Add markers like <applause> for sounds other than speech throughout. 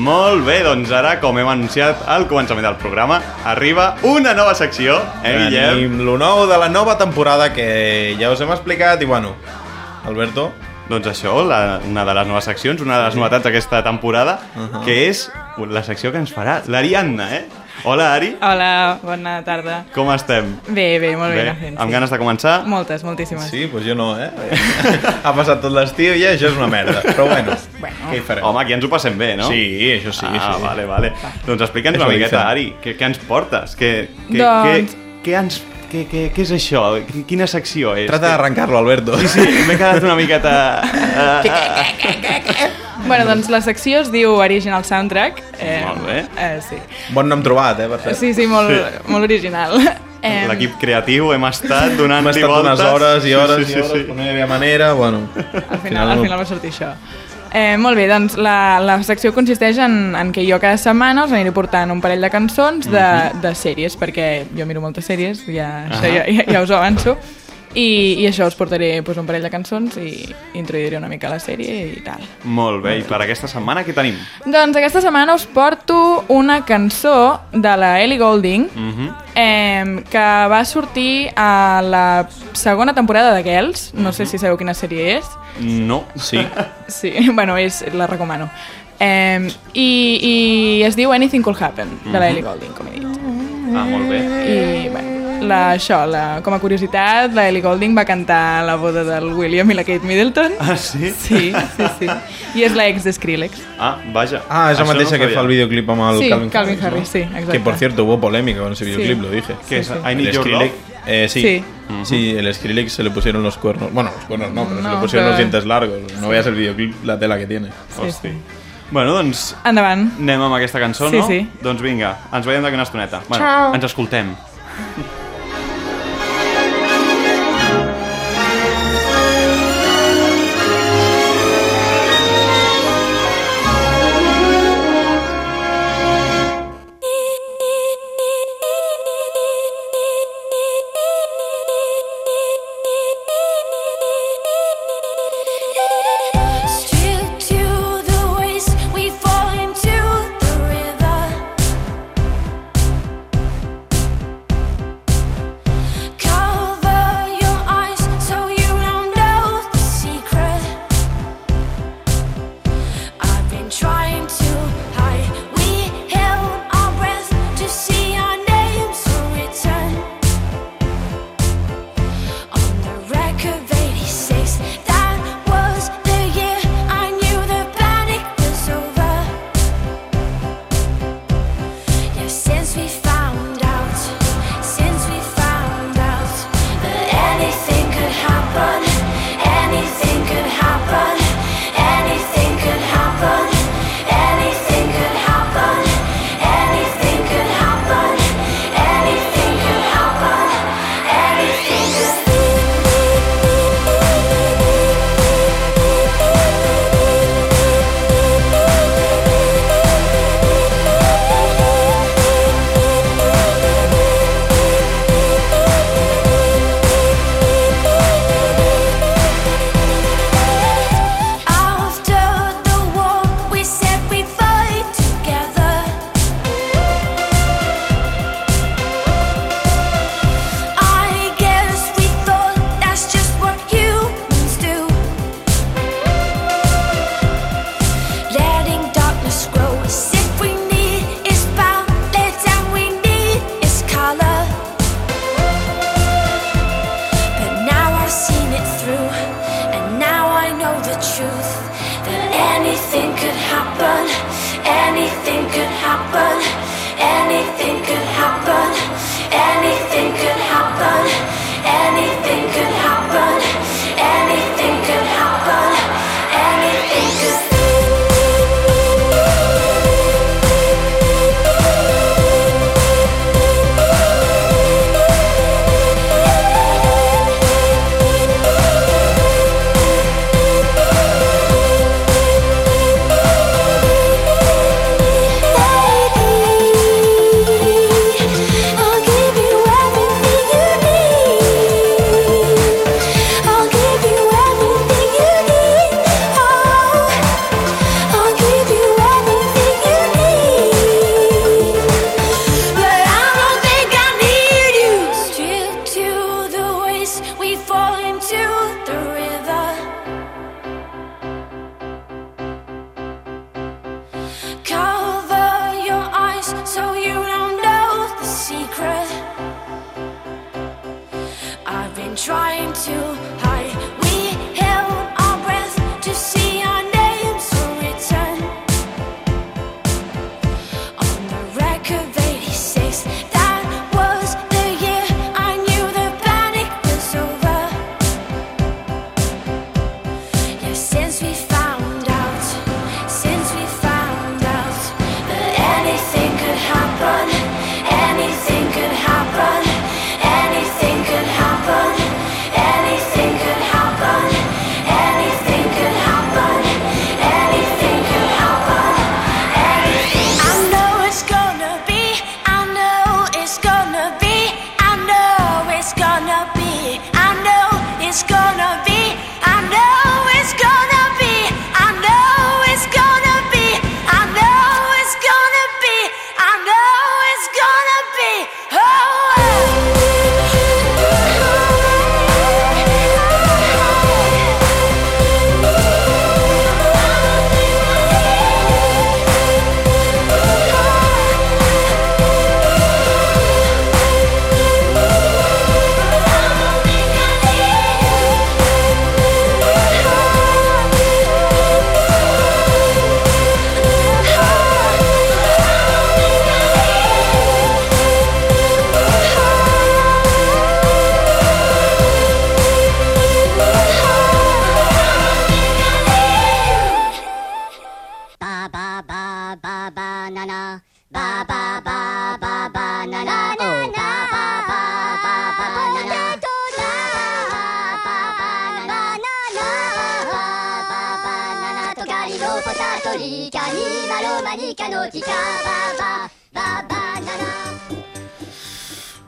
Molt bé, doncs ara, com hem anunciat al començament del programa, arriba una nova secció, eh, Guillem? Tenim lo nou de la nova temporada que ja us hem explicat i bueno, Alberto, Doncs això, la, una de les noves seccions, una de les novetats d'aquesta temporada, que és la secció que ens farà l'Ariadna, eh? Hola, Ari, Hola, bona tarda. com estem? Bé, bé, molt bé, bé amb ganes de començar? Moltes, moltíssimes. sí, doncs pues jo no, eh? <laughs> ha passat tot l'estiu i això és una merda, però bueno, Bueno. què hi farem? Home, aquí ens ho passem bé, no? Sí, això sí, ah, sí. vale, vale. Doncs explica'ns Això una miqueta. Ari, què, què ens portes? Què, què, Doncs- què, què, ens, què, què, què és això? Qui- Quina secció és? Trata d'arrencar-lo, Alberto. Sí, sí, m'he quedat una miqueta... Uh, Bueno, doncs la secció es diu Original Soundtrack. Eh, Molt bé. Eh, sí. Bon nom trobat, eh, per cert. sí, sí, molt, molt original. Eh, L'equip creatiu hem estat donant Hem hi estat voltes. unes hores i hores sí, i sí, hores, sí, però no hi havia manera, bueno... al final, al final va sortir això. Eh, molt bé, doncs la, la secció consisteix en, en que jo cada setmana us aniré portant un parell de cançons de, de sèries, perquè jo miro moltes sèries, ja, això ja, ja, ja us ho avanço, i, i això us portaré doncs, un parell de cançons i introduiré una mica la sèrie i tal. Molt bé, i per aquesta setmana què tenim? Doncs aquesta setmana us porto una cançó de la Ellie Goulding Mhm. eh, que va sortir a la segona temporada de Girls. No sé si sabeu quina sèrie és. No. Sí. <laughs> Sí, bueno, és, la recomano. Eh, i, I es diu Anything Could Happen, de la Ellie Goulding, com he dit. Ah, molt bé. I, bueno, la, això, la, com a curiositat, la Ellie Goulding va cantar la boda del William i la Kate Middleton. Ah, sí? Sí, sí, sí. I és l'ex de Skrillex. Ah, vaja. Ah, és la mateixa no que fa el videoclip amb el Sí, Calvin, Calvin Harris, ¿no? sí, exacte. Que por cierto hubo polémica con ese videoclip, Sí. lo dije. ¿Qué es? Sí, sí. I Need Your Skrillex, Love? eh, sí. Sí. Sí, el Skrillex se le pusieron los cuernos. Bueno, los cuernos no, pero se le No, pusieron pero- los dientes largos. No veas el videoclip, la tela que tiene. Sí, Hosti. sí. Bueno, doncs Endavant. anem amb aquesta cançó, Sí, no? sí. Doncs vinga, ens veiem d'aquí una estoneta. Bueno, Ciao. ens escoltem.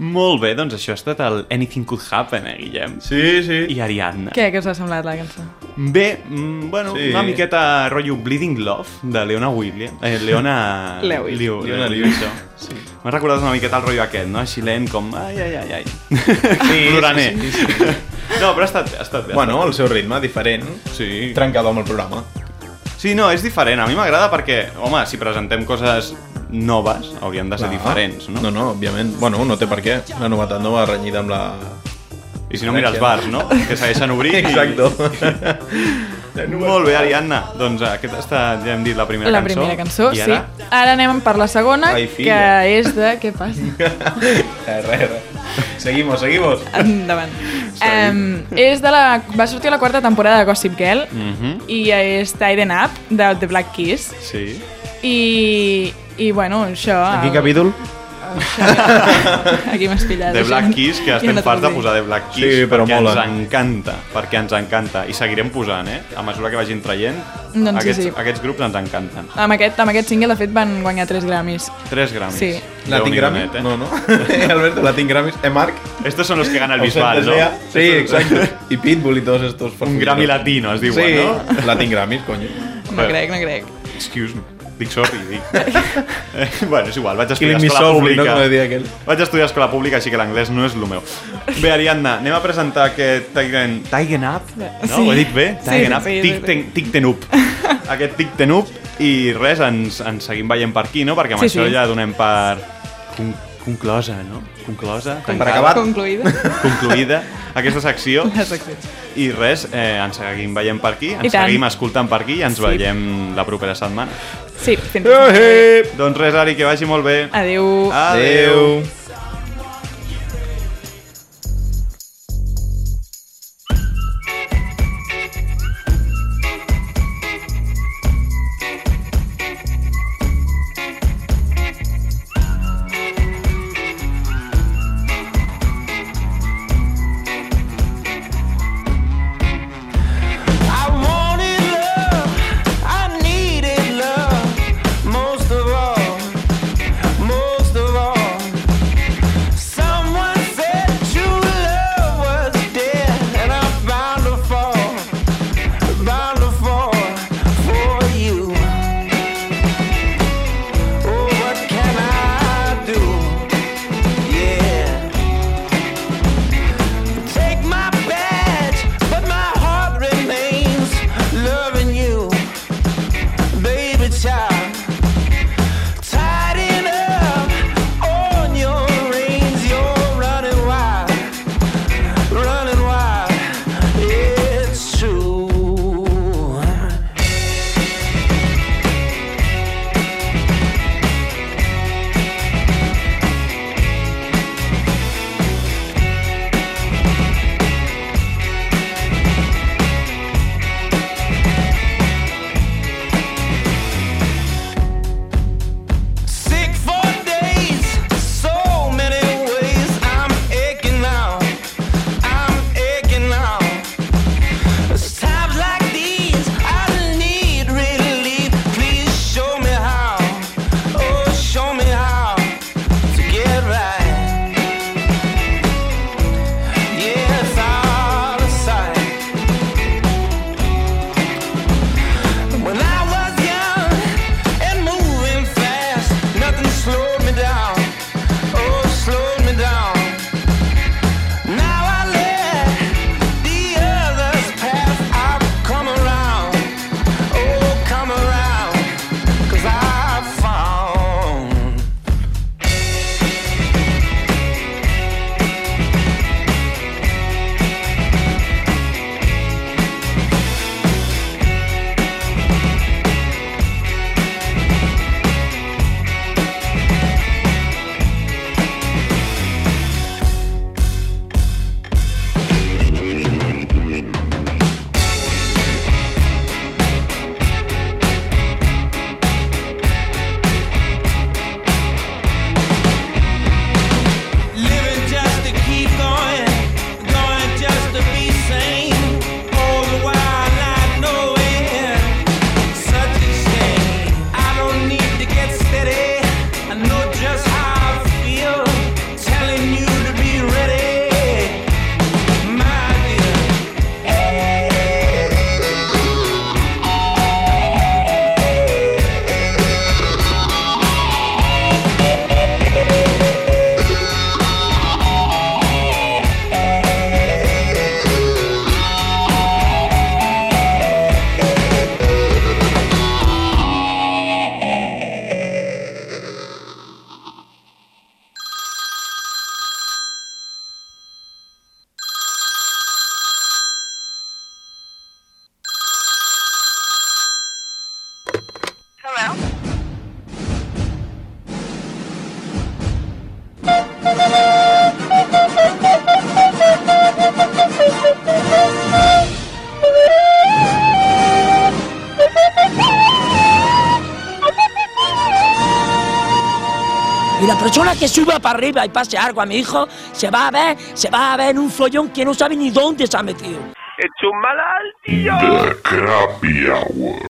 Molt bé, doncs això ha estat el Anything Could Happen, eh, Guillem? Sí, sí. I Ariadna. Què, què us ha semblat la cançó? Bé, mm, bueno, Sí. una miqueta rotllo Bleeding Love de Leona Williams. Eh, Leona... <laughs> Lewis. Liu, Leona Leona Lewis. Lewis. Sí. M'ha recordat una miqueta el rotllo aquest, no? Així lent, com... Ai, ai, ai, ai. Sí, <laughs> Ploraner. sí, sí, sí. No, però ha estat, ha estat bé. ha Bueno, estat el seu ritme, diferent. Sí. Trencado amb el programa. Sí, no, és diferent. A mi m'agrada perquè, home, si presentem coses noves, haurien de ser Clar. diferents, no? No, no, òbviament. Bueno, no té per què. La novetat no va renyida amb la... I si no, mira els bars, no? Que segueixen obrint. Exacto. I... <laughs> Molt bé, Ariadna. Doncs aquesta ha estat, ja hem dit, la primera La cançó. primera cançó, I sí. ara? Ara anem per la segona, Ai, que és de... Què passa? <laughs> res, res. Seguimos, seguimos. Endavant. Um, és de la... Va sortir la quarta temporada de Gossip Girl Mhm. i és Tieden Up, de The Black Keys. Sí. I, i bueno, això... En quin capítol? <laughs> Aquí m'has pillat. The Black Keys, que estem no farts de posar The Black Keys Sí, però perquè ens molen. encanta, perquè ens encanta. I seguirem posant, eh? A mesura que vagin traient, Doncs sí, aquests, sí. aquests grups ens encanten. Amb aquest, amb aquest single, de fet, van guanyar 3 Grammys. 3 Grammys. Sí. Latin Grammy? eh? No, no. <laughs> Alberto, Latin Grammys. Eh, Marc? Estos son los que gana el ¿Ausentes Bisbal, ¿no? Sí, exacto. <laughs> Y Pitbull y todos estos. Un. Grammy latino, es diuen, Sí, no? Latin Grammys, coño. No crec, no crec. Excuse me. Dic sorry, dic. Eh, bueno, és igual, vaig estudiar Killing me escola softly, no? pública. Com deia aquell. Vaig estudiar escola pública, així que l'anglès no és el meu. <laughs> Bé, Ariadna, anem a presentar aquest Tigen, Tigen Up, no? Sí. Ho he dit bé? Sí, Tigen sí, Up, sí, sí, Tic, sí. ten, tic ten up. <laughs> Aquest Tic ten up i res, ens, ens seguim veient per aquí, no? Perquè amb Sí, això sí. ja donem per con, conclosa, no? Conclosa, tancada, acabar. Concluïda. <laughs> concluïda aquesta secció. La secció. I res, eh, ens seguim veient per aquí, ens I tant. seguim escoltant per aquí i ens Sí. veiem la propera setmana. Sí, fins Eh, Doncs res, Ari, que vagi molt bé. Adéu. Adéu. Adéu. Que suba para arriba y pase algo a mi hijo, se va a ver, se va a ver en un follón que no sabe ni dónde se ha metido. ¡Hecho un mal al tío! The Crappy Hour.